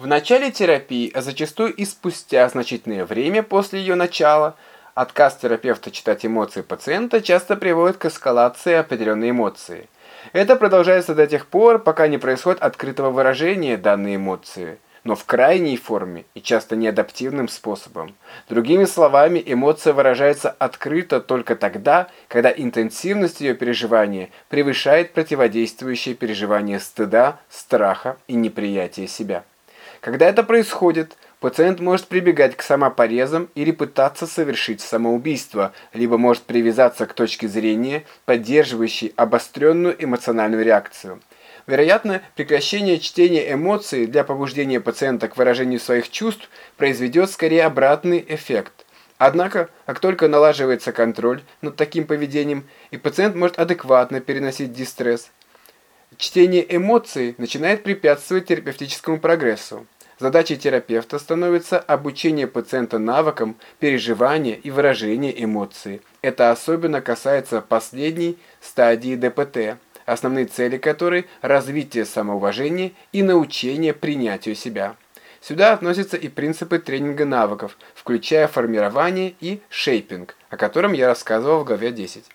В начале терапии, а зачастую и спустя значительное время после ее начала, отказ терапевта читать эмоции пациента часто приводит к эскалации определенной эмоции. Это продолжается до тех пор, пока не происходит открытого выражения данной эмоции, но в крайней форме и часто неадаптивным способом. Другими словами, эмоция выражается открыто только тогда, когда интенсивность ее переживания превышает противодействующее переживание стыда, страха и неприятия себя. Когда это происходит, пациент может прибегать к самопорезам или пытаться совершить самоубийство, либо может привязаться к точке зрения, поддерживающей обостренную эмоциональную реакцию. Вероятно, прекращение чтения эмоций для побуждения пациента к выражению своих чувств произведет скорее обратный эффект. Однако, как только налаживается контроль над таким поведением, и пациент может адекватно переносить дистресс, Чтение эмоций начинает препятствовать терапевтическому прогрессу. Задачей терапевта становится обучение пациента навыкам переживания и выражения эмоций. Это особенно касается последней стадии ДПТ, основные цели которой – развитие самоуважения и научение принятию себя. Сюда относятся и принципы тренинга навыков, включая формирование и шейпинг, о котором я рассказывал в главе 10.